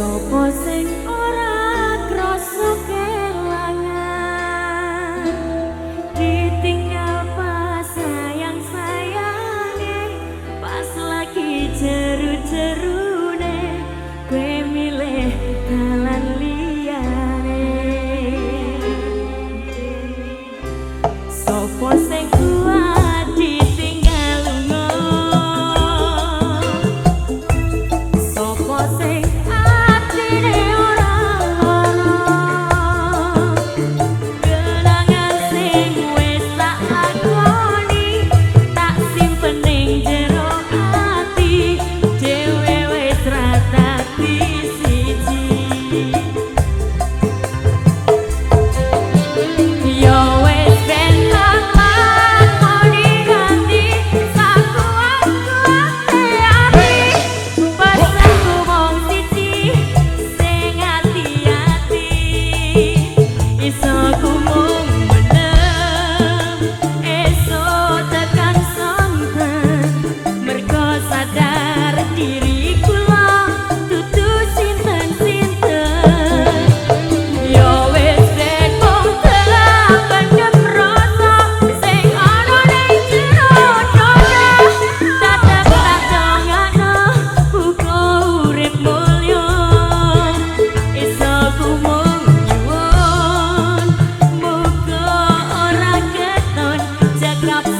cho po sinh Trap.